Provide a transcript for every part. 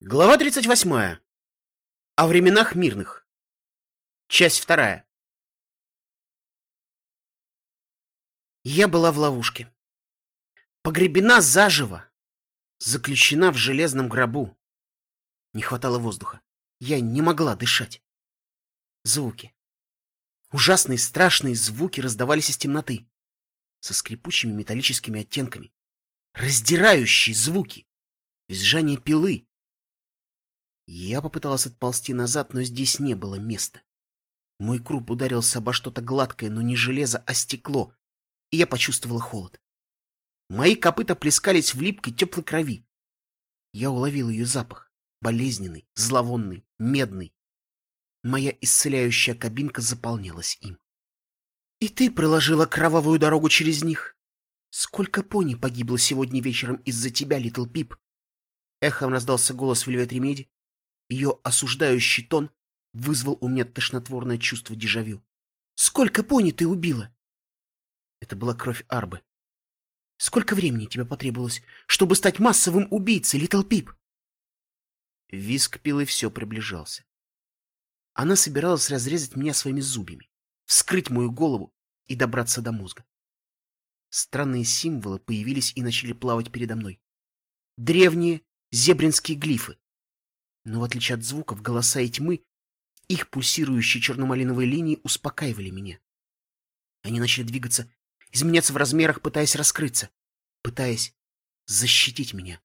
Глава 38. О временах мирных. Часть вторая. Я была в ловушке. Погребена заживо. Заключена в железном гробу. Не хватало воздуха. Я не могла дышать. Звуки. Ужасные страшные звуки раздавались из темноты. Со скрипучими металлическими оттенками. Раздирающие звуки. Визжание пилы я попыталась отползти назад, но здесь не было места. Мой круп ударился обо что-то гладкое, но не железо, а стекло, и я почувствовала холод. Мои копыта плескались в липкой теплой крови. Я уловил ее запах, болезненный, зловонный, медный. Моя исцеляющая кабинка заполнялась им. И ты проложила кровавую дорогу через них. Сколько пони погибло сегодня вечером из-за тебя, Литл Пип? Эхом раздался голос Вельвет Ремеди, ее осуждающий тон вызвал у меня тошнотворное чувство дежавю. «Сколько пони ты убила?» Это была кровь Арбу. «Сколько времени тебе потребовалось, чтобы стать массовым убийцей, Литл Пип?» Визг пилы все приближался. Она собиралась разрезать меня своими зубьями, вскрыть мою голову и добраться до мозга. Странные символы появились и начали плавать передо мной. Древние зебринские глифы, но в отличие от звуков, голоса и тьмы, их пульсирующие черно-малиновые линии успокаивали меня. Они начали двигаться, изменяться в размерах, пытаясь раскрыться, пытаясь защитить меня.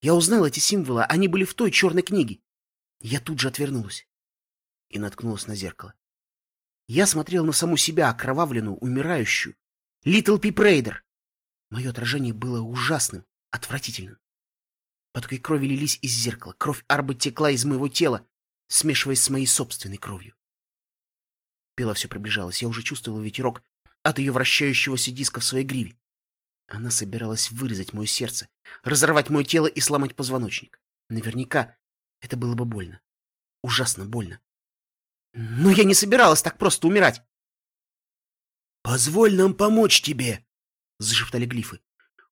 Я узнала эти символы, они были в той черной книге. Я тут же отвернулась и наткнулась на зеркало. Я смотрела на саму себя, окровавленную, умирающую. Литл Пип Рейдер. Мое отражение было ужасным, отвратительным. Потоки крови лились из зеркала. Кровь Арбу текла из моего тела, смешиваясь с моей собственной кровью. Пила все приближалась. Я уже чувствовала ветерок от ее вращающегося диска в своей гриве. Она собиралась вырезать мое сердце, разорвать мое тело и сломать позвоночник. Наверняка это было бы больно. Ужасно больно. Но я не собиралась так просто умирать. «Позволь нам помочь тебе!» — зашептали глифы.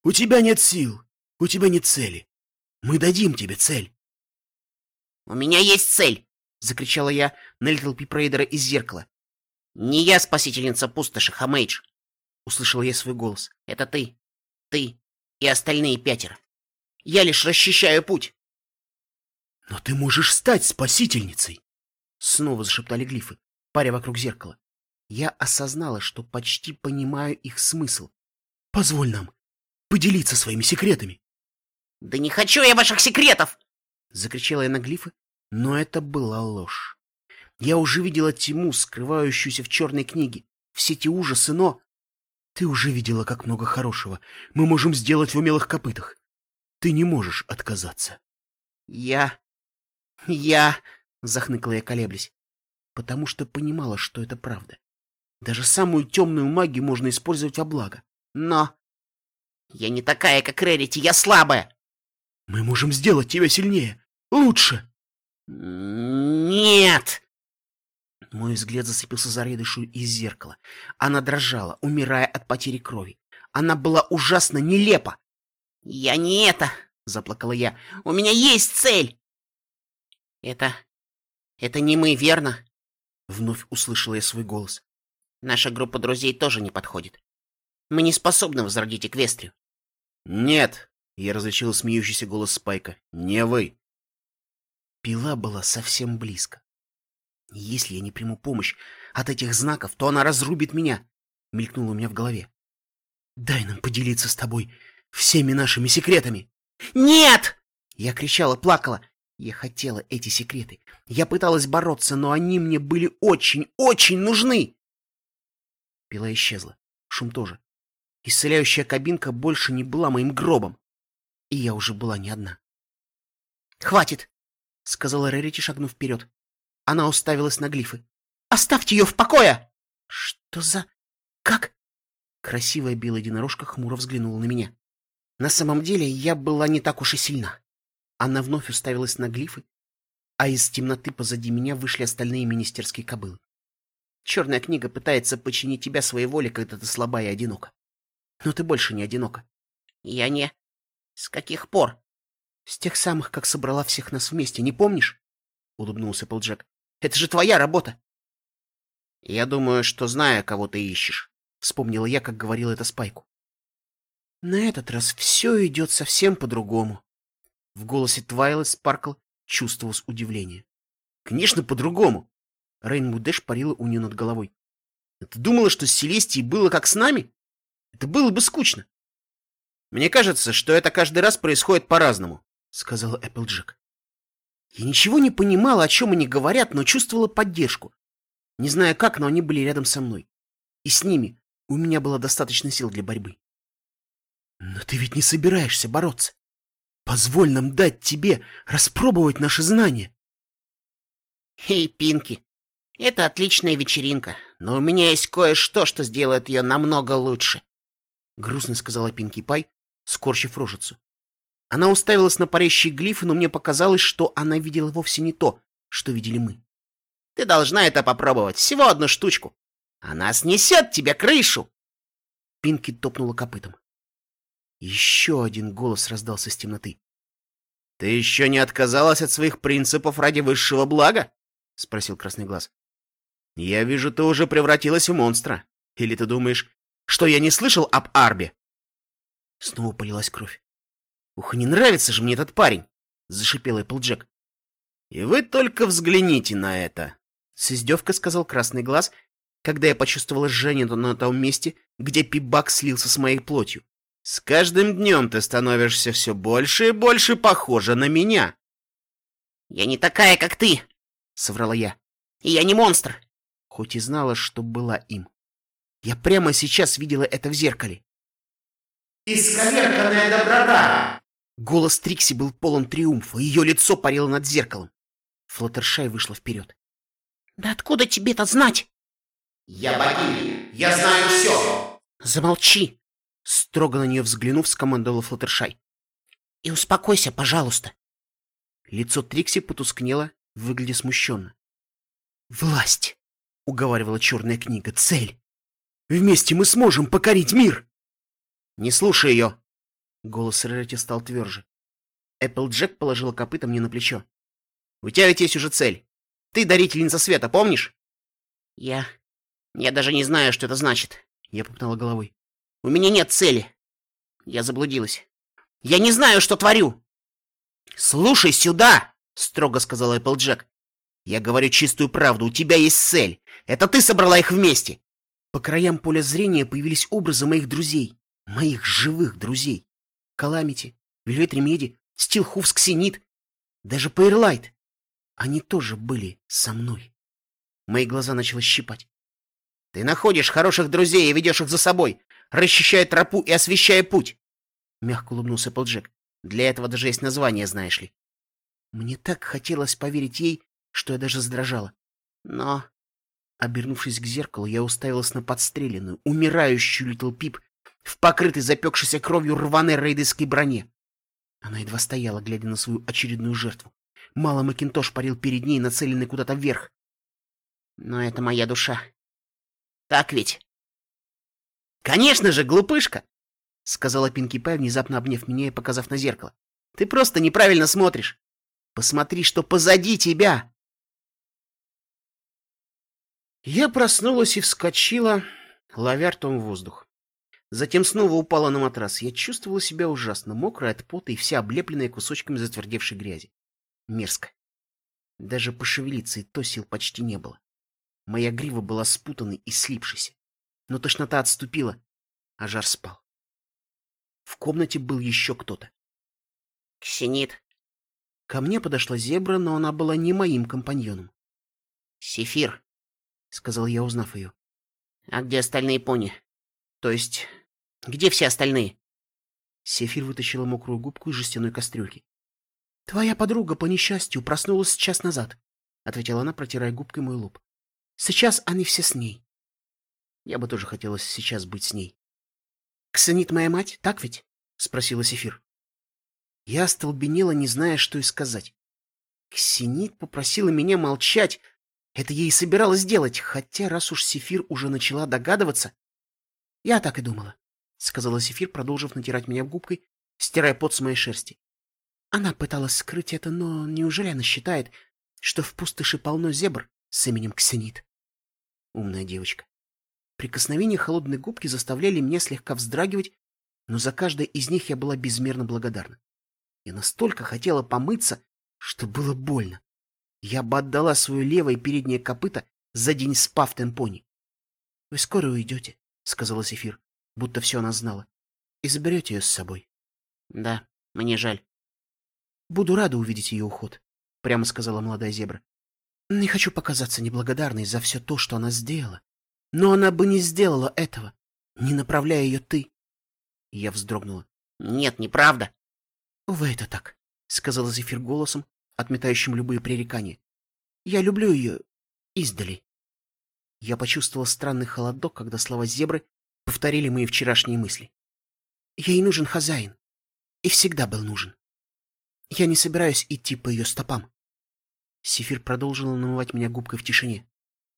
«У тебя нет сил, у тебя нет цели. Мы дадим тебе цель. — У меня есть цель! — закричала я на Литл Пипрейдера из зеркала. — Не я спасительница пустоши, Хамейдж! — услышал я свой голос. — Это ты, ты и остальные пятеро. Я лишь расчищаю путь. — Но ты можешь стать спасительницей! — снова зашептали глифы, паря вокруг зеркала. Я осознала, что почти понимаю их смысл. — Позволь нам поделиться своими секретами. «Да не хочу я ваших секретов!» — закричала я на глифы, но это была ложь. Я уже видела тьму, скрывающуюся в черной книге, все эти ужасы, но... Ты уже видела, как много хорошего мы можем сделать в умелых копытах. Ты не можешь отказаться. Я... я... захныкала я, колеблясь, потому что понимала, что это правда. Даже самую темную магию можно использовать во благо. Но... Я не такая, как Рерити, я слабая. Мы можем сделать тебя сильнее, лучше. Нет! Мой взгляд зацепился за редышу из зеркала. Она дрожала, умирая от потери крови. Она была ужасно нелепа. «Я не это!» — заплакала я. «У меня есть цель!» «Это... это не мы, верно?» Вновь услышала я свой голос. «Наша группа друзей тоже не подходит. Мы не способны возродить Эквестрию». «Нет!» Я различил смеющийся голос Спайка. «Не вы!» Пила была совсем близко. «Если я не приму помощь от этих знаков, то она разрубит меня!» Мелькнуло у меня в голове. «Дай нам поделиться с тобой всеми нашими секретами!» «Нет!» Я кричала, плакала. Я хотела эти секреты. Я пыталась бороться, но они мне были очень, очень нужны. Пила исчезла. Шум тоже. Исцеляющая кабинка больше не была моим гробом. И я уже была не одна. «Хватит!» — сказала Рерити, шагнув вперед. Она уставилась на глифы. «Оставьте ее в покое!» «Что за... как?» Красивая белая единорожка хмуро взглянула на меня. На самом деле я была не так уж и сильна. Она вновь уставилась на глифы, а из темноты позади меня вышли остальные министерские кобылы. Черная книга пытается подчинить тебя своей воле, когда ты слаба и одинока. Но ты больше не одинока. Я не... С каких пор? С тех самых, как собрала всех нас вместе, не помнишь? Улыбнулся Полджек. Это же твоя работа. Я думаю, что знаю, кого ты ищешь. Вспомнила я, как говорил это Спайку. На этот раз все идет совсем по-другому. В голосе Твайлет Спаркл чувствовалось удивление. Конечно, по-другому. Рейнбу Дэш парила у нее над головой. Ты думала, что с Селестией было как с нами? Это было бы скучно. Мне кажется, что это каждый раз происходит по-разному, сказала Эпплджек. Я ничего не понимала, о чем они говорят, но чувствовала поддержку. Не знаю как, но они были рядом со мной. И с ними у меня было достаточно сил для борьбы. Но ты ведь не собираешься бороться. Позволь нам дать тебе распробовать наши знания. Эй, Пинки, это отличная вечеринка, но у меня есть кое-что, что сделает ее намного лучше. Грустно сказала Пинки Пай, скорчив рожицу. Она уставилась на парящие глифы, но мне показалось, что она видела вовсе не то, что видели мы. Ты должна это попробовать, всего одну штучку. Она снесет тебе крышу. Пинки топнула копытом. Еще один голос раздался с темноты. — Ты еще не отказалась от своих принципов ради высшего блага? — спросил Красный Глаз. — Я вижу, ты уже превратилась в монстра. Или ты думаешь, что я не слышал об Арбе? Снова полилась кровь. — Ух, не нравится же мне этот парень! — зашипел Эпплджек. — И вы только взгляните на это! — с издевкой сказал Красный Глаз, когда я почувствовала жжение на том месте, где пибак слился с моей плотью. С каждым днем ты становишься все больше и больше похожа на меня. Я не такая, как ты, соврала я. И я не монстр. Хоть и знала, что была им. Я прямо сейчас видела это в зеркале. Исковерканная доброта! Голос Трикси был полон триумфа, ее лицо парило над зеркалом. Флаттершай вышла вперед. «Да откуда тебе это знать?» «Я богиня! Я знаю все!» «Замолчи!» Строго на нее взглянув, скомандовала Флаттершай. «И успокойся, пожалуйста!» Лицо Трикси потускнело, выглядя смущенно. «Власть!» — уговаривала черная книга. «Цель! Вместе мы сможем покорить мир!» «Не слушай ее!» Голос Рерити стал тверже. Эпплджек положила копыта мне на плечо. «У тебя ведь есть уже цель. Ты дарительница света, помнишь?» «Я... я даже не знаю, что это значит», — я попытала головой. У меня нет цели. Я заблудилась. Я не знаю, что творю. Слушай сюда, строго сказал Эпплджек. Я говорю чистую правду, у тебя есть цель. Это ты собрала их вместе. По краям поля зрения появились образы моих друзей, моих живых друзей. Каламити, Вельвет Ремеди, Стилхуфс Ксенит, даже Пейрлайт. Они тоже были со мной. Мои глаза начало щипать. Ты находишь хороших друзей и ведешь их за собой расчищая тропу и освещая путь. Мягко улыбнулся Полджек. Для этого даже есть название, знаешь ли. Мне так хотелось поверить ей, что я даже задрожала. Но, обернувшись к зеркалу, я уставилась на подстреленную, умирающую Литл Пип в покрытой запекшейся кровью рваной рейдерской броне. Она едва стояла, глядя на свою очередную жертву. Мало Макинтош парил перед ней, нацеленный куда-то вверх. Но это моя душа. Так ведь? «Конечно же, глупышка!» — сказала Пинки Пай, внезапно обняв меня и показав на зеркало. «Ты просто неправильно смотришь. Посмотри, что позади тебя!» Я проснулась и вскочила, ловя ртом воздух. Затем снова упала на матрас. Я чувствовала себя ужасно, мокрая от пота и вся облепленная кусочками затвердевшей грязи. Мерзко. Даже пошевелиться и то сил почти не было. Моя грива была спутанной и слипшейся но тошнота отступила, а жар спал. В комнате был еще кто-то. «Ксенит!» Ко мне подошла зебра, но она была не моим компаньоном. «Сефир!» — сказал я, узнав ее. «А где остальные пони? То есть, где все остальные?» Сефир вытащила мокрую губку из жестяной кастрюльки. «Твоя подруга, по несчастью, проснулась час назад», — ответила она, протирая губкой мой лоб. «Сейчас они все с ней. Я бы тоже хотела сейчас быть с ней. — Ксанит моя мать, так ведь? — спросила Сефир. Я остолбенела, не зная, что и сказать. Ксенит попросила меня молчать. Это ей собиралась сделать, хотя раз уж Сефир уже начала догадываться... — Я так и думала, — сказала Сефир, продолжив натирать меня губкой, стирая пот с моей шерсти. Она пыталась скрыть это, но неужели она считает, что в пустоши полно зебр с именем Ксенит? Умная девочка. Прикосновения холодной губки заставляли меня слегка вздрагивать, но за каждой из них я была безмерно благодарна. Я настолько хотела помыться, что было больно. Я бы отдала свое левое переднее копыто за день спа в темпоне. — Вы скоро уйдете, — сказала Зефир, будто все она знала, — и заберете ее с собой. — Да, мне жаль. — Буду рада увидеть ее уход, — прямо сказала молодая зебра. — Не хочу показаться неблагодарной за все то, что она сделала. Но она бы не сделала этого, не направляя ее ты. Я вздрогнула. — Нет, неправда. — Увы, это так, — сказала Зефир голосом, отметающим любые пререкания. — Я люблю ее издали. Я почувствовал странный холодок, когда слова зебры повторили мои вчерашние мысли. Ей нужен хозяин. И всегда был нужен. Я не собираюсь идти по ее стопам. Сефир продолжила намывать меня губкой в тишине.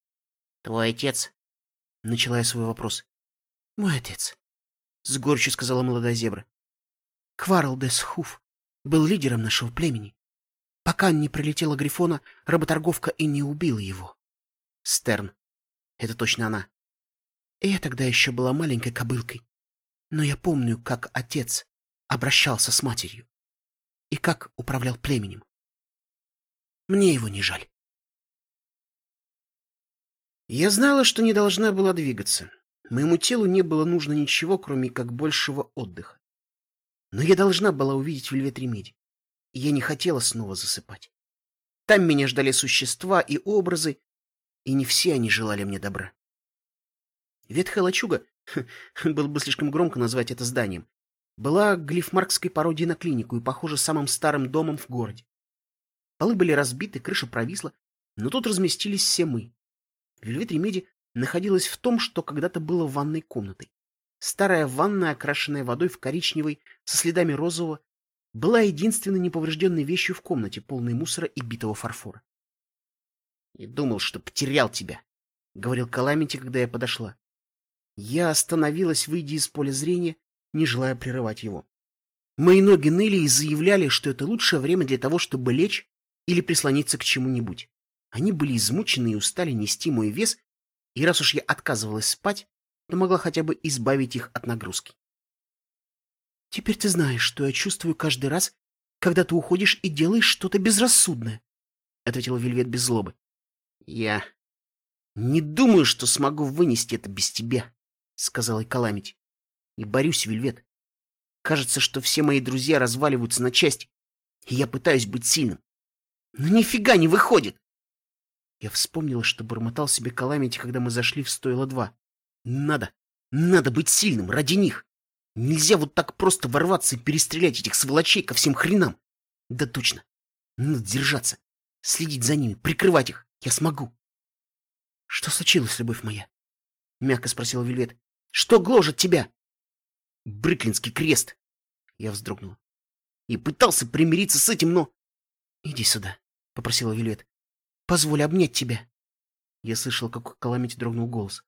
— Твой отец? — начала я свой вопрос. — Мой отец, — с горечью сказала молодая зебра. Кварл де Схуф был лидером нашего племени. Пока не прилетела Грифона, работорговка и не убила его. Стерн. Это точно она. Я тогда еще была маленькой кобылкой. Но я помню, как отец обращался с матерью и как управлял племенем. Мне его не жаль. Я знала, что не должна была двигаться. Моему телу не было нужно ничего, кроме как большего отдыха. Но я должна была увидеть Вельвет Ремеди. И я не хотела снова засыпать. Там меня ждали существа и образы, и не все они желали мне добра. Ветхая лачуга, было бы слишком громко назвать это зданием, была глифмаркской пародией на клинику и, похоже, самым старым домом в городе. Полы были разбиты, крыша провисла, но тут разместились все мы. Вельвет Ремеди находилась в том, что когда-то было ванной комнатой. Старая ванная, окрашенная водой в коричневый, со следами розового, была единственной неповрежденной вещью в комнате, полной мусора и битого фарфора. — И думал, что потерял тебя, — говорил Каламити, когда я подошла. Я остановилась, выйдя из поля зрения, не желая прерывать его. Мои ноги ныли и заявляли, что это лучшее время для того, чтобы лечь или прислониться к чему-нибудь. Они были измучены и устали нести мой вес, и раз уж я отказывалась спать, то могла хотя бы избавить их от нагрузки. «Теперь ты знаешь, что я чувствую каждый раз, когда ты уходишь и делаешь что-то безрассудное», — ответила Вельвет без злобы. «Я не думаю, что смогу вынести это без тебя», — сказала Каламити. «И борюсь, Вельвет. Кажется, что все мои друзья разваливаются на части, и я пытаюсь быть сильным. Но нифига не выходит!» Я вспомнила, что бормотал себе Каламити, когда мы зашли в стойло два. Надо, надо быть сильным ради них. Нельзя вот так просто ворваться и перестрелять этих сволочей ко всем хренам. Да точно. Надо держаться, следить за ними, прикрывать их. Я смогу. — Что случилось, любовь моя? — мягко спросила Вельвет. — Что гложет тебя? — Брыклинский крест. Я вздрогнула. И пытался примириться с этим, но... — Иди сюда, — попросила Вельвет. — Позволь обнять тебя. Я слышал, как у Каламити дрогнул голос.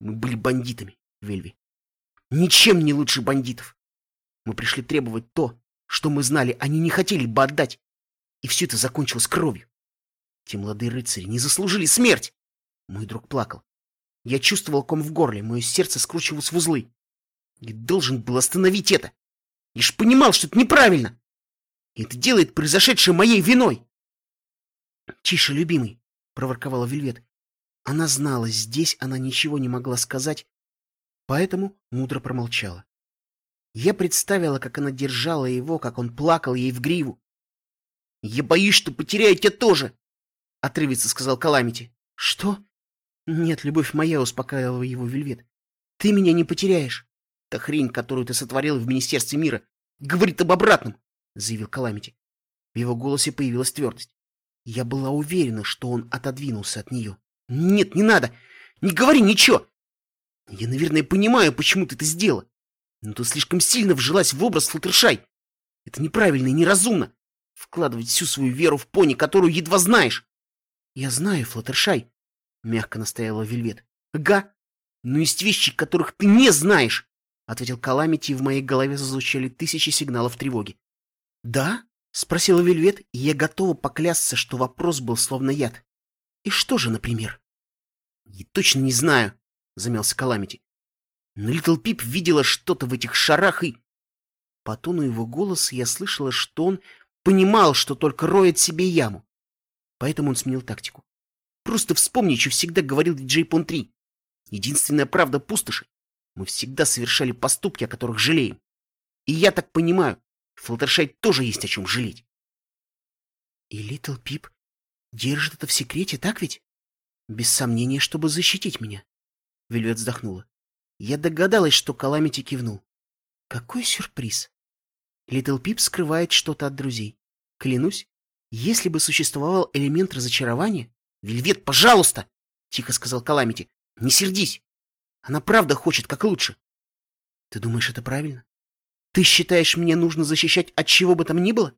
Мы были бандитами, Вельви. Ничем не лучше бандитов. Мы пришли требовать то, что мы знали, они не хотели бы отдать. И все это закончилось кровью. Те молодые рыцари не заслужили смерть. Мой друг плакал. Я чувствовал ком в горле, мое сердце скручивалось в узлы. И должен был остановить это. Лишь понимал, что это неправильно. И это делает произошедшее моей виной. — Тише, любимый, — проворковала Вельвет. Она знала, здесь она ничего не могла сказать, поэтому мудро промолчала. Я представила, как она держала его, как он плакал ей в гриву. — Я боюсь, что потеряю тебя тоже, — отрывисто сказал Каламити. — Что? — Нет, любовь моя, — успокаивала его Вельвет. — Ты меня не потеряешь. Та хрень, которую ты сотворил в Министерстве мира, говорит об обратном, — заявил Каламити. В его голосе появилась твердость. Я была уверена, что он отодвинулся от нее. Нет, не надо! Не говори ничего! Я, наверное, понимаю, почему ты это сделала. Но ты слишком сильно вжилась в образ Флаттершай. Это неправильно и неразумно. Вкладывать всю свою веру в пони, которую едва знаешь. Я знаю, Флаттершай, — мягко настояла Вельвет. Ага, но есть вещи, которых ты не знаешь, — ответил Каламити, и в моей голове зазвучали тысячи сигналов тревоги. Да? Спросила Вельвет, и я готова поклясться, что вопрос был словно яд. И что же, например? Я точно не знаю, замялся Каламити. Но Литл Пип видела что-то в этих шарах и... По тону его голоса я слышала, что он понимал, что только роет себе яму. Поэтому он сменил тактику. Просто вспомни, что всегда говорил диджей Пон 3. Единственная правда пустоши. Мы всегда совершали поступки, о которых жалеем. И я так понимаю, Флаттершай тоже есть о чем жалеть. И Литл Пип держит это в секрете, так ведь? Без сомнения, чтобы защитить меня. Вельвет вздохнула. Я догадалась, что Каламити кивнул. Какой сюрприз. Литл Пип скрывает что-то от друзей. Клянусь, если бы существовал элемент разочарования... Вельвет, пожалуйста! Тихо сказал Каламити. Не сердись. Она правда хочет как лучше. Ты думаешь, это правильно? Ты считаешь, мне нужно защищать от чего бы там ни было?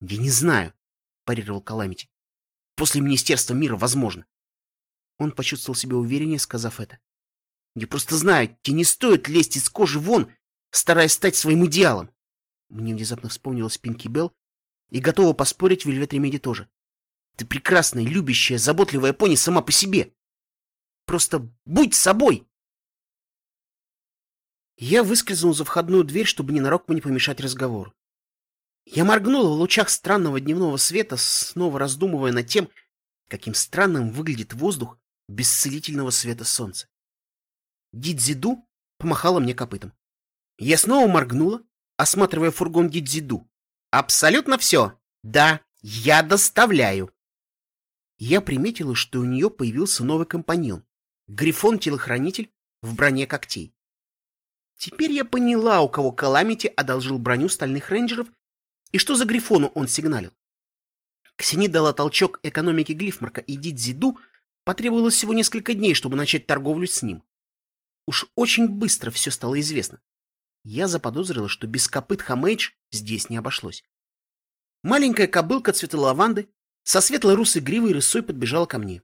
Я не знаю, парировал Каламити. После Министерства мира возможно. Он почувствовал себя увереннее, сказав это. Я просто знаю, тебе не стоит лезть из кожи вон, стараясь стать своим идеалом. Мне внезапно вспомнилась Пинки Белл, и готова поспорить Вельвет Ремеди тоже. Ты прекрасная, любящая, заботливая пони сама по себе. Просто будь собой. Я выскользнул за входную дверь, чтобы ненароком не помешать разговору. Я моргнула в лучах странного дневного света, снова раздумывая над тем, каким странным выглядит воздух без целительного света солнца. Дидзиду помахала мне копытом. Я снова моргнула, осматривая фургон Дидзиду. Абсолютно все. Да, я доставляю. Я приметила, что у нее появился новый компаньон. Грифон-телохранитель в броне когтей. Теперь я поняла, у кого Каламити одолжил броню стальных рейнджеров и что за Грифону он сигналил. Ксени дала толчок экономике Глифмарка, и Дидзиду потребовалось всего несколько дней, чтобы начать торговлю с ним. Уж очень быстро все стало известно. Я заподозрила, что без копыт Хамейдж здесь не обошлось. Маленькая кобылка цвета лаванды со светлой русой гривой рысой подбежала ко мне.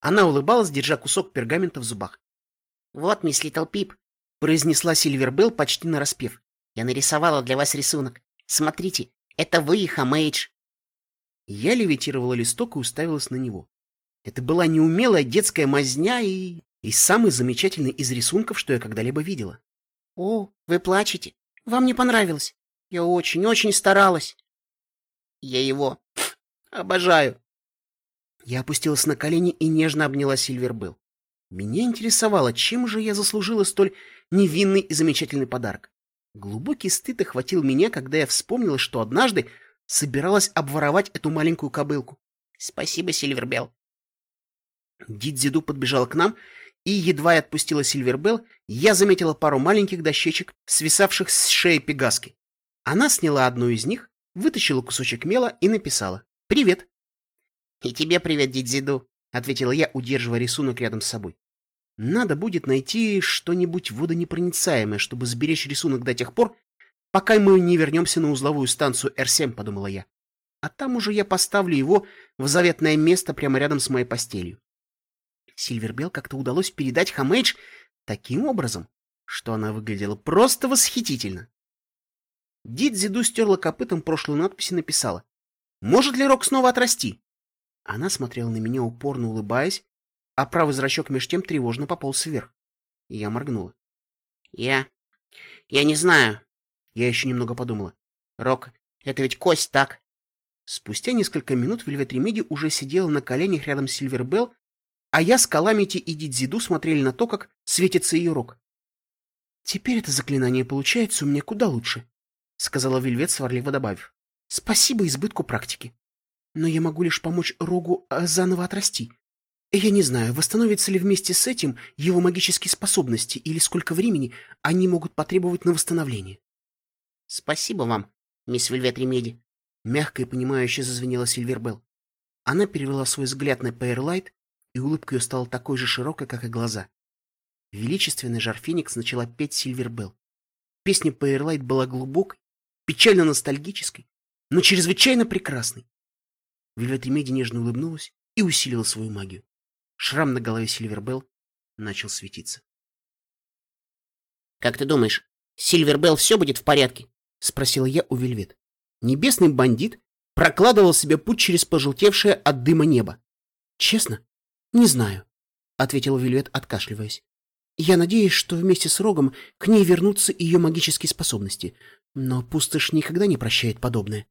Она улыбалась, держа кусок пергамента в зубах. — Вот, мисс Литл Пип, — произнесла Сильвербелл почти нараспев. — Я нарисовала для вас рисунок. Смотрите, это вы и Хамейдж. Я левитировала листок и уставилась на него. Это была неумелая детская мазня и... и самый замечательный из рисунков, что я когда-либо видела. — О, вы плачете. Вам не понравилось. Я очень-очень старалась. Я его обожаю. Я опустилась на колени и нежно обняла Сильвербелл. Меня интересовало, чем же я заслужила столь невинный и замечательный подарок. Глубокий стыд охватил меня, когда я вспомнила, что однажды собиралась обворовать эту маленькую кобылку. Спасибо, Сильвербелл. Дидзиду подбежал к нам, и едва я отпустила Сильвербелл, я заметила пару маленьких дощечек, свисавших с шеи Пегаски. Она сняла одну из них, вытащила кусочек мела и написала «Привет». «И тебе привет, Дидзиду», — ответила я, удерживая рисунок рядом с собой. «Надо будет найти что-нибудь водонепроницаемое, чтобы сберечь рисунок до тех пор, пока мы не вернемся на узловую станцию Р-7», — подумала я. «А там уже я поставлю его в заветное место прямо рядом с моей постелью». Сильвербелл как-то удалось передать Хамейдж таким образом, что она выглядела просто восхитительно. Дидзиду стерла копытом прошлую надпись и написала. «Может ли Рок снова отрасти?» Она смотрела на меня, упорно улыбаясь, а правый зрачок меж тем тревожно пополз вверх. Я моргнула. «Я... я не знаю». Я еще немного подумала. «Рог, это ведь кость, так?» Спустя несколько минут Вельвет Ремеди уже сидела на коленях рядом с Сильвербелл, а я с Каламити и Дитзи Ду смотрели на то, как светится ее рог. «Теперь это заклинание получается у меня куда лучше», — сказала Вельвет, сварливо добавив. — Спасибо избытку практики. Но я могу лишь помочь рогу э, заново отрасти. Я не знаю, восстановятся ли вместе с этим его магические способности или сколько времени они могут потребовать на восстановление. — Спасибо вам, мисс Вельвет Ремеди, — мягко и понимающе зазвенела Сильвербелл. Она перевела свой взгляд на Пайерлайт, и улыбка ее стала такой же широкой, как и глаза. Величественный жар Феникс начала петь Сильвербелл. Песня Пайерлайт была глубокой, печально ностальгической, но чрезвычайно прекрасной. Вельвет Ремеди нежно улыбнулась и усилила свою магию. Шрам на голове Сильвербелл начал светиться. — Как ты думаешь, Сильвербелл все будет в порядке? — спросила я у Вельвет. Небесный бандит прокладывал себе путь через пожелтевшее от дыма небо. «Честно? Не знаю», — ответил Вильвет, откашливаясь. «Я надеюсь, что вместе с Рогом к ней вернутся ее магические способности, но пустошь никогда не прощает подобное».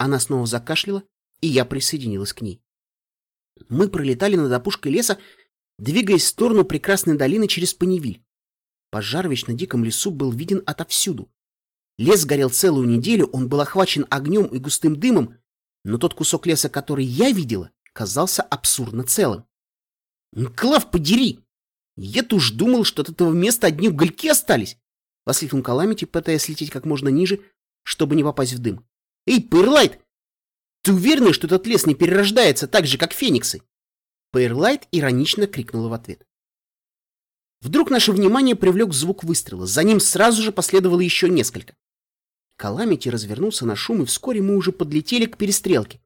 Она снова закашляла, и я присоединилась к ней. Мы пролетали над опушкой леса, двигаясь в сторону прекрасной долины через Паневиль. Пожар в вечно диком лесу был виден отовсюду. Лес горел целую неделю, он был охвачен огнем и густым дымом, но тот кусок леса, который я видела, казался абсурдно целым. «Клав, подери! Я-то уж думал, что от этого места одни угольки остались!» — воскликнул Каламити, пытаясь лететь как можно ниже, чтобы не попасть в дым. «Эй, Пэрлайт, ты уверена, что этот лес не перерождается так же, как фениксы?» Пэрлайт иронично крикнула в ответ. Вдруг наше внимание привлек звук выстрела. За ним сразу же последовало еще несколько. Каламити развернулся на шум, и вскоре мы уже подлетели к перестрелке.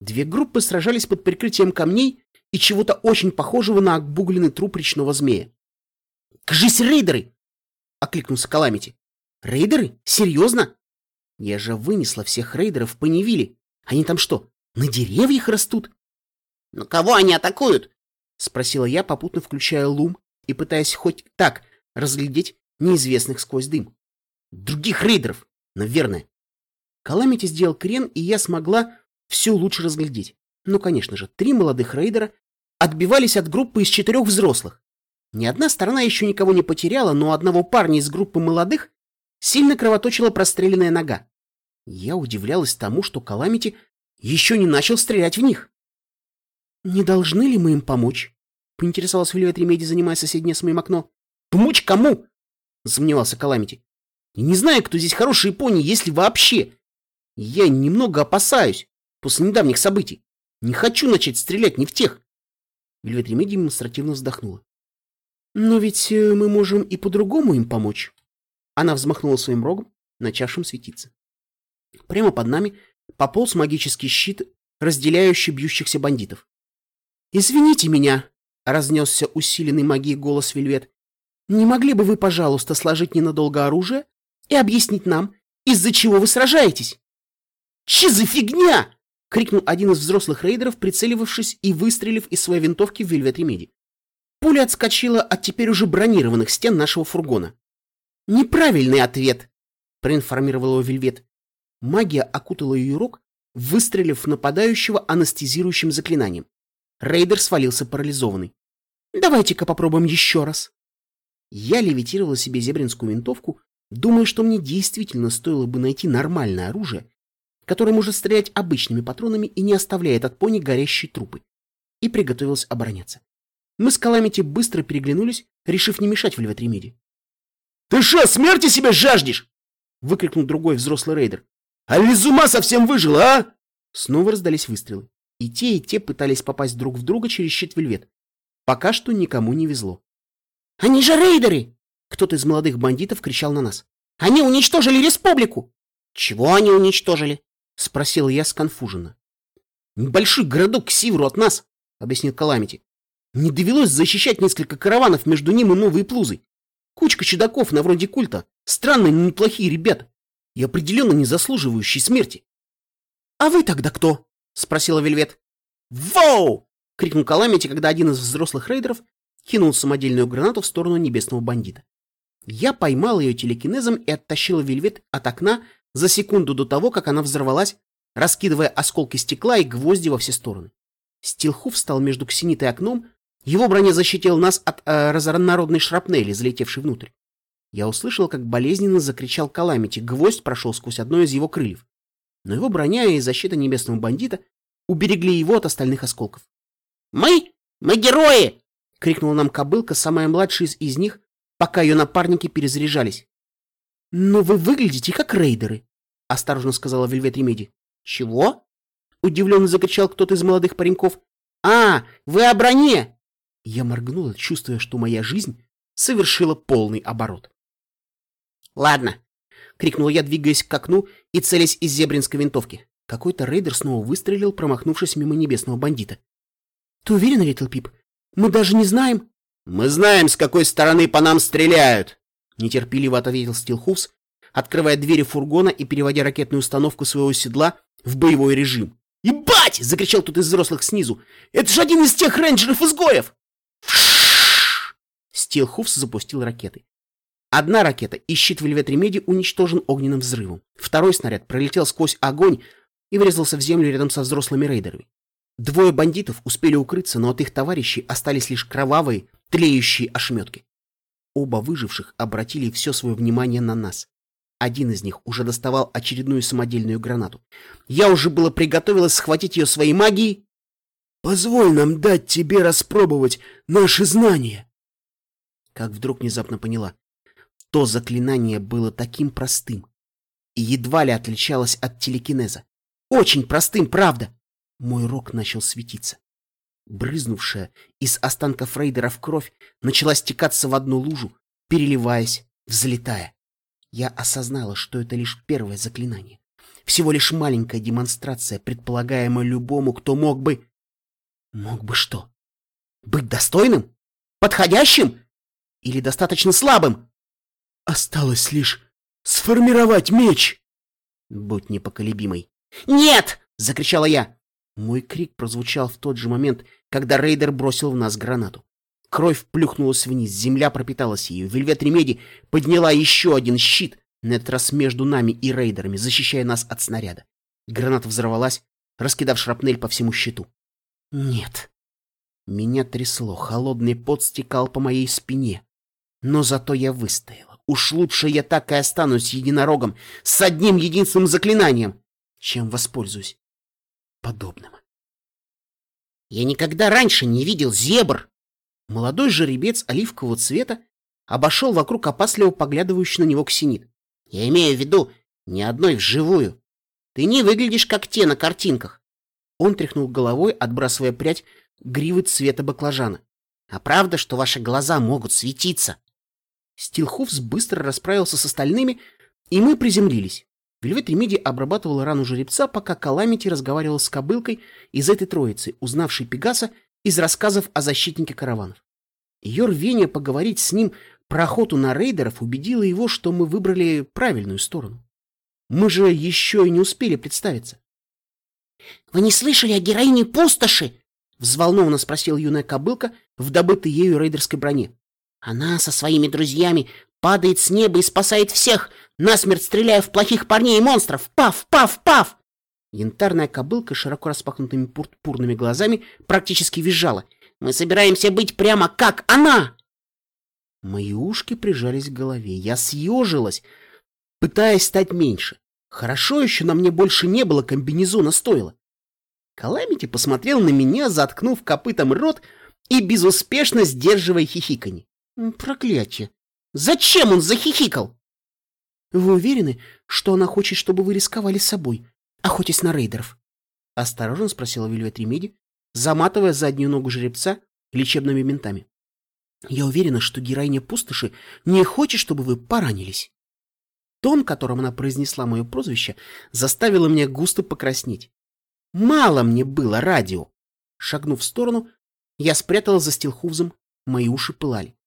Две группы сражались под прикрытием камней и чего-то очень похожего на обугленный труп речного змея. «Кажись, рейдеры!» — окликнулся Каламити. «Рейдеры? Серьезно? Я же вынесла всех рейдеров по Невиле. Они там что, на деревьях растут?» «Но кого они атакуют?» — спросила я, попутно включая лум и пытаясь хоть так разглядеть неизвестных сквозь дым. «Других рейдеров, наверное». Каламити сделал крен, и я смогла все лучше разглядеть. Ну, конечно же, три молодых рейдера отбивались от группы из четырех взрослых. Ни одна сторона еще никого не потеряла, но одного парня из группы молодых сильно кровоточила простреленная нога. Я удивлялась тому, что Каламити еще не начал стрелять в них. «Не должны ли мы им помочь?» — поинтересовался Вильвет Ремеди, занимая соседнее с моим окно. «Помочь кому?» — засомневался Каламити. «Не знаю, кто здесь хорошие пони, если вообще. Я немного опасаюсь после недавних событий. Не хочу начать стрелять не в тех. Вельвет Ремеди демонстративно вздохнула. Но ведь э, мы можем и по-другому им помочь. Она взмахнула своим рогом, начавшим светиться. Прямо под нами пополз магический щит, разделяющий бьющихся бандитов. «Извините меня», — разнесся усиленный магией голос Вельвет. «Не могли бы вы, пожалуйста, сложить ненадолго оружие и объяснить нам, из-за чего вы сражаетесь?» «Че за фигня?» — крикнул один из взрослых рейдеров, прицеливавшись и выстрелив из своей винтовки в Вельвет Ремеди. Пуля отскочила от теперь уже бронированных стен нашего фургона. «Неправильный ответ!» — проинформировала его Вельвет. Магия окутала ее рог, выстрелив в нападающего анестезирующим заклинанием. Рейдер свалился парализованный. «Давайте-ка попробуем еще раз». Я левитировала себе зебринскую винтовку, думая, что мне действительно стоило бы найти нормальное оружие, которое может стрелять обычными патронами и не оставляет от пони горящие трупы, и приготовилась обороняться. Мы с Каламити быстро переглянулись, решив не мешать Вельвет Ремеди. «Ты что, смерти себя жаждешь?» — выкрикнул другой взрослый рейдер. «А ума совсем выжил, а?» Снова раздались выстрелы. И те, и те пытались попасть друг в друга через щит Вельвет. Пока что никому не везло. «Они же рейдеры!» Кто-то из молодых бандитов кричал на нас. «Они уничтожили республику!» «Чего они уничтожили?» — спросил я сконфуженно. «Небольшой городок к северу от нас», — объяснил Каламити. «Не довелось защищать несколько караванов между ним и Новой Плузой. Кучка чудаков на вроде культа. Странные, но неплохие ребята. И определенно не заслуживающие смерти». «А вы тогда кто?» — спросила Вельвет. «Воу!» — крикнул Каламити, когда один из взрослых рейдеров кинул самодельную гранату в сторону небесного бандита. Я поймал ее телекинезом и оттащила Вельвет от окна, за секунду до того, как она взорвалась, раскидывая осколки стекла и гвозди во все стороны. Стилхуф встал между ксенитой окном, его броня защитила нас от э, разнородной шрапнели, залетевшей внутрь. Я услышал, как болезненно закричал Каламити, гвоздь прошел сквозь одно из его крыльев. Но его броня и защита небесного бандита уберегли его от остальных осколков. «Мы? Мы герои!» — крикнула нам кобылка, самая младшая из, них, пока ее напарники перезаряжались. «Но вы выглядите как рейдеры», — осторожно сказала Вельвет Ремеди. «Чего?» — удивленно закричал кто-то из молодых пареньков. «А, вы о броне!» Я моргнула, чувствуя, что моя жизнь совершила полный оборот. «Ладно», — крикнул я, двигаясь к окну и целясь из зебринской винтовки. Какой-то рейдер снова выстрелил, промахнувшись мимо небесного бандита. «Ты уверен, Литл Пип? Мы даже не знаем...» «Мы знаем, с какой стороны по нам стреляют!» Нетерпеливо ответил Стилхуфс, открывая двери фургона и переводя ракетную установку своего седла в боевой режим. «Ебать!» — закричал тут из взрослых снизу. «Это же один из тех рейнджеров-изгоев!» Стилхуфс запустил ракеты. Одна ракета и щит Вельвет Ремеди уничтожен огненным взрывом. Второй снаряд пролетел сквозь огонь и врезался в землю рядом со взрослыми рейдерами. Двое бандитов успели укрыться, но от их товарищей остались лишь кровавые, тлеющие ошметки. Оба выживших обратили все свое внимание на нас. Один из них уже доставал очередную самодельную гранату. Я уже было приготовилась схватить ее своей магией. «Позволь нам дать тебе распробовать наши знания!» Как вдруг внезапно поняла. То заклинание было таким простым и едва ли отличалось от телекинеза. Очень простым, правда. Мой рог начал светиться. Брызнувшая из останков рейдеров кровь начала стекаться в одну лужу, переливаясь, взлетая. Я осознала, что это лишь первое заклинание. Всего лишь маленькая демонстрация, предполагаемая любому, кто мог бы... Мог бы что? Быть достойным? Подходящим? Или достаточно слабым? Осталось лишь сформировать меч. Будь непоколебимой. «Нет!» — закричала я. Мой крик прозвучал в тот же момент, когда рейдер бросил в нас гранату. Кровь плюхнулась вниз, земля пропиталась ею. Вельвет Ремеди подняла еще один щит, на этот раз между нами и рейдерами, защищая нас от снаряда. Граната взорвалась, раскидав шрапнель по всему щиту. Нет. Меня трясло, холодный пот стекал по моей спине. Но зато я выстояла. Уж лучше я так и останусь единорогом с одним единственным заклинанием, чем воспользуюсь подобным. Я никогда раньше не видел зебр. Молодой жеребец оливкового цвета обошел вокруг опасливо поглядывающий на него ксенит. Я имею в виду ни одной вживую. Ты не выглядишь как те на картинках. Он тряхнул головой, отбрасывая прядь гривы цвета баклажана. А правда, что ваши глаза могут светиться? Стилхуфс быстро расправился с остальными, и мы приземлились. Вельвет Ремиди обрабатывал рану жеребца, пока Каламити разговаривал с кобылкой из этой троицы, узнавшей Пегаса из рассказов о защитнике караванов. Ее рвение поговорить с ним про охоту на рейдеров убедило его, что мы выбрали правильную сторону. Мы же еще и не успели представиться. — Вы не слышали о героине пустоши? — взволнованно спросил юная кобылка в добытой ею рейдерской броне. Она со своими друзьями падает с неба и спасает всех, насмерть стреляя в плохих парней и монстров. Пав, пав, пав! Янтарная кобылка широко распахнутыми пурпурными глазами практически визжала. Мы собираемся быть прямо как она! Мои ушки прижались к голове. Я съежилась, пытаясь стать меньше. Хорошо еще на мне больше не было комбинезона стоило. Каламити посмотрел на меня, заткнув копытом рот и безуспешно сдерживая хихиканье. Проклятие! Зачем он захихикал? Вы уверены, что она хочет, чтобы вы рисковали собой, охотясь на рейдеров? Осторожно спросила Вильвет Ремеди, заматывая заднюю ногу жеребца лечебными бинтами. Я уверена, что героиня пустоши не хочет, чтобы вы поранились. Тон, которым она произнесла мое прозвище, заставило меня густо покраснеть. Мало мне было радио. Шагнув в сторону, я спрятала за стилхувзом, мои уши пылали.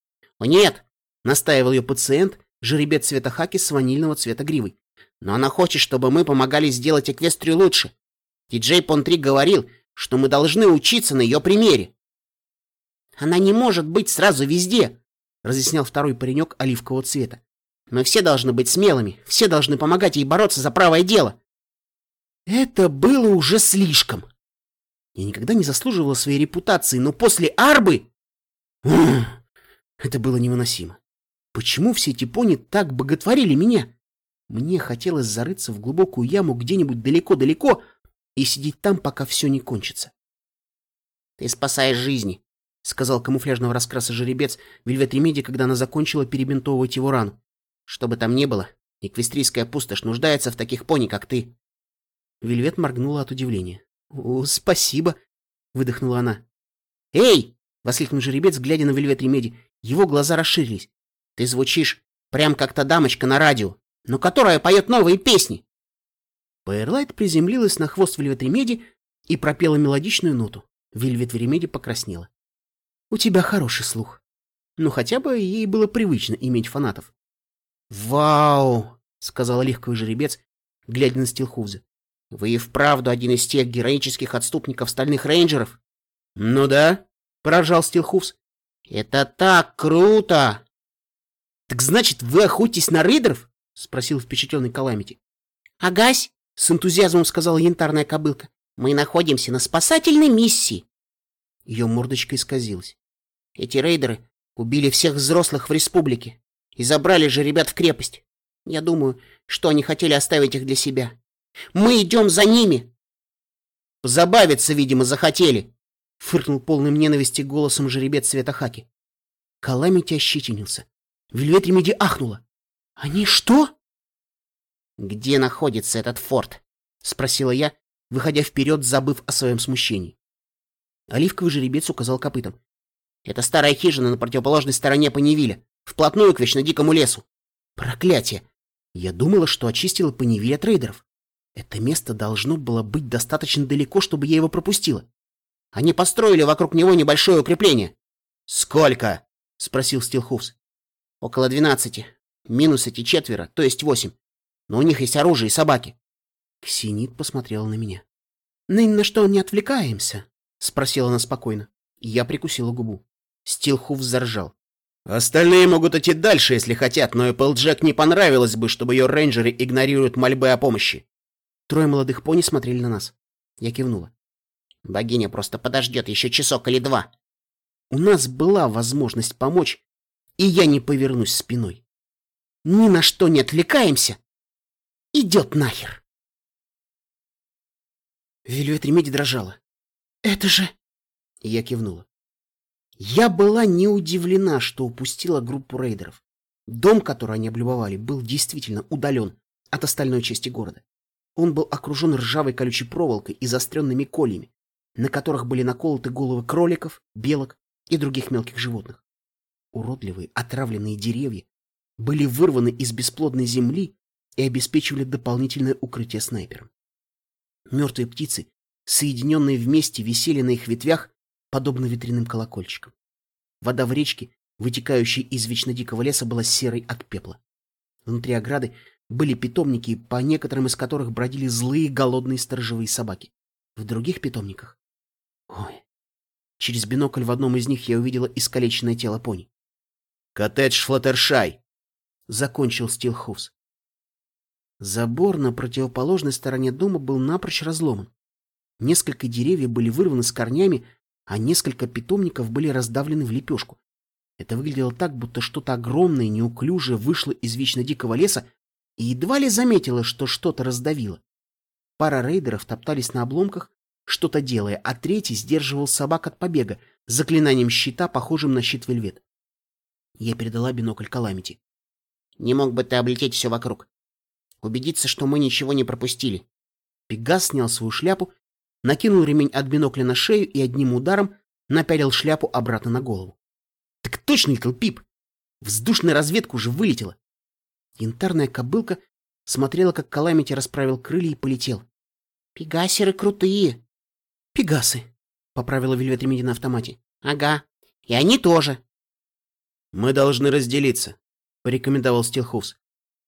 «О, нет!» — настаивал ее пациент, жеребец цвета хаки с ванильного цвета гривой. «Но она хочет, чтобы мы помогали сделать Эквестрию лучше. Диджей Пон-3 говорил, что мы должны учиться на ее примере». «Она не может быть сразу везде», — разъяснял второй паренек оливкового цвета. «Мы все должны быть смелыми, все должны помогать ей бороться за правое дело». Это было уже слишком. Я никогда не заслуживала своей репутации, но после Арбы... Это было невыносимо. Почему все эти пони так боготворили меня? Мне хотелось зарыться в глубокую яму где-нибудь далеко-далеко и сидеть там, пока все не кончится. — Ты спасаешь жизни, — сказал камуфляжного раскраса жеребец Вельвет Ремеди, когда она закончила перебинтовывать его рану. — Что бы там ни было, эквестрийская пустошь нуждается в таких пони, как ты. Вельвет моргнула от удивления. — спасибо, — выдохнула она. — Эй! — воскликнул жеребец, глядя на Вельвет Ремеди. Его глаза расширились. «Ты звучишь прям как та дамочка на радио, но которая поет новые песни!» Пайерлайт приземлилась на хвост Вельвет Ремеди и пропела мелодичную ноту. Вельвет Ремеди покраснела. «У тебя хороший слух. Ну, хотя бы ей было привычно иметь фанатов». «Вау!» сказал оливковый жеребец, глядя на Стилхуза. Вы и вправду один из тех героических отступников стальных рейнджеров? Ну да, проржал Стилхувс. Это так круто! Так значит, вы охотитесь на рейдеров? Спросил впечатленный Каламити. Агась, с энтузиазмом сказала янтарная кобылка. Мы находимся на спасательной миссии. Ее мордочка исказилась. Эти рейдеры убили всех взрослых в республике и забрали же ребят в крепость. Я думаю, что они хотели оставить их для себя. Мы идем за ними!» «Позабавиться, видимо, захотели!» — фыркнул полным ненависти голосом жеребец цвета хаки. Каламити ощетинился. Вельвет Ремеди ахнула. «Они что?» «Где находится этот форт?» — спросила я, выходя вперед, забыв о своем смущении. Оливковый жеребец указал копытом. «Это старая хижина на противоположной стороне Паневиля, вплотную к вечно дикому лесу». «Проклятие! Я думала, что очистила Паневиль от рейдеров. Это место должно было быть достаточно далеко, чтобы я его пропустила. Они построили вокруг него небольшое укрепление. Сколько? спросил Стилхуфс. Около двенадцати. Минус эти четверо, то есть восемь. Но у них есть оружие и собаки. Ксенит посмотрела на меня. «Ныне на что не отвлекаемся?» — спросила она спокойно. Я прикусила губу. Стилхуф заржал. «Остальные могут идти дальше, если хотят, но Эпплджек не понравилось бы, чтобы ее рейнджеры игнорируют мольбы о помощи. Трое молодых пони смотрели на нас. Я кивнула. Богиня просто подождет еще часок или два. У нас была возможность помочь, и я не повернусь спиной. Ни на что не отвлекаемся. Идет нахер. Вильвет Ремеди дрожала. «Это же...» Я кивнула. Я была не удивлена, что упустила группу рейдеров. Дом, который они облюбовали, был действительно удален от остальной части города. Он был окружен ржавой колючей проволокой и заостренными кольями, на которых были наколоты головы кроликов, белок и других мелких животных. Уродливые, отравленные деревья были вырваны из бесплодной земли и обеспечивали дополнительное укрытие снайперам. Мертвые птицы, соединенные вместе, висели на их ветвях, подобно ветряным колокольчикам. Вода в речке, вытекающей из вечно дикого леса, была серой от пепла. Внутри ограды были питомники, по некоторым из которых бродили злые голодные сторожевые собаки. В других питомниках... Через бинокль в одном из них я увидела искалеченное тело пони. «Коттедж Флаттершай!» — закончил Стилхус. Забор на противоположной стороне дома был напрочь разломан. Несколько деревьев были вырваны с корнями, а несколько питомников были раздавлены в лепешку. Это выглядело так, будто что-то огромное, неуклюжее вышло из вечно дикого леса и едва ли заметила, что что-то раздавило. Пара рейдеров топтались на обломках, что-то делая, а третий сдерживал собак от побега заклинанием щита, похожим на щит Вельвет. Я передала бинокль Каламити. «Не мог бы ты облететь все вокруг? Убедиться, что мы ничего не пропустили». Пегас снял свою шляпу, накинул ремень от бинокля на шею и одним ударом напялил шляпу обратно на голову. «Так точно, Литл Пип! Вздушная разведка уже вылетела. Янтарная кобылка смотрела, как Каламити расправил крылья и полетел. «Пегасеры крутые!» «Пегасы!» — поправила Вельвет Ремеди на автомате. «Ага, и они тоже!» «Мы должны разделиться», — порекомендовал Стилховс.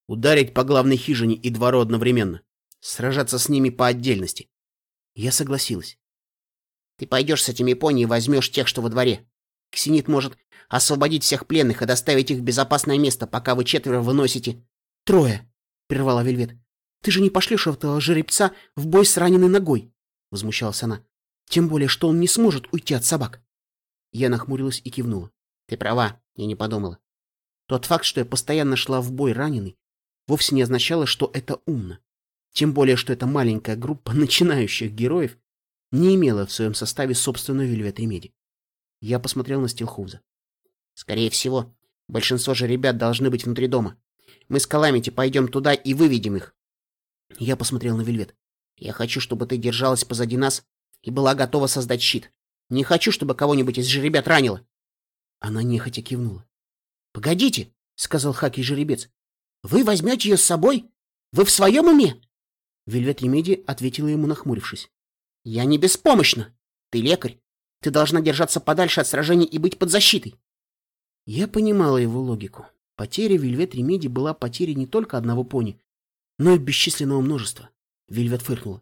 «Ударить по главной хижине и двору одновременно. Сражаться с ними по отдельности». Я согласилась. «Ты пойдешь с этими пони и возьмешь тех, что во дворе. Ксенит может освободить всех пленных и доставить их в безопасное место, пока вы четверо выносите...» «Трое!» — прервала Вельвет. «Ты же не пошлешь этого жеребца в бой с раненой ногой!» — возмущалась она. «Тем более, что он не сможет уйти от собак!» Я нахмурилась и кивнула. «Ты права, я не подумала. Тот факт, что я постоянно шла в бой раненый, вовсе не означало, что это умно. Тем более, что эта маленькая группа начинающих героев не имела в своем составе собственную Вельвет Ремеди. Я посмотрел на Стилхуза. Скорее всего, большинство же ребят должны быть внутри дома. Мы с Каламити пойдем туда и выведем их. Я посмотрел на Вельвет. Я хочу, чтобы ты держалась позади нас и была готова создать щит. Не хочу, чтобы кого-нибудь из жеребят ранило. Она нехотя кивнула. «Погодите», — сказал Хаки жеребец. «Вы возьмете ее с собой? Вы в своем уме?» Вельвет Ремеди ответила ему, нахмурившись. «Я не беспомощна. Ты лекарь. Ты должна держаться подальше от сражений и быть под защитой. Я понимала его логику. Потеря Вельвет Ремеди была потерей не только одного пони, но и бесчисленного множества. Вельвет фыркнула.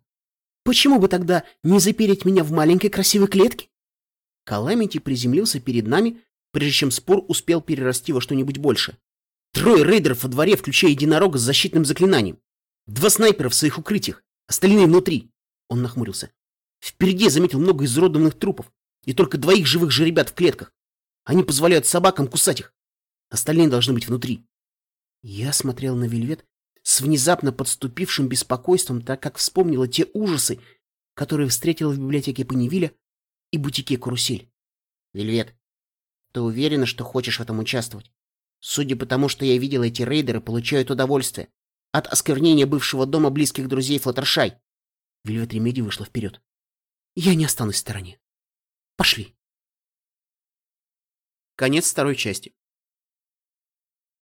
Почему бы тогда не запереть меня в маленькой красивой клетке? Каламити приземлился перед нами, прежде чем спор успел перерасти во что-нибудь больше. Трое рейдеров во дворе, включая единорога с защитным заклинанием. Два снайпера в своих укрытиях, остальные внутри. Он нахмурился. Впереди заметил много изуродованных трупов и только двоих живых же ребят в клетках. Они позволяют собакам кусать их. Остальные должны быть внутри. Я смотрел на Вельвет с внезапно подступившим беспокойством, так как вспомнила те ужасы, которые встретила в библиотеке Паневиля и бутике «Карусель». «Вельвет, ты уверена, что хочешь в этом участвовать? Судя по тому, что я видел, эти рейдеры получают удовольствие от осквернения бывшего дома близких друзей Флаттершай». Вельвет Ремеди вышла вперед. «Я не останусь в стороне. Пошли». Конец второй части.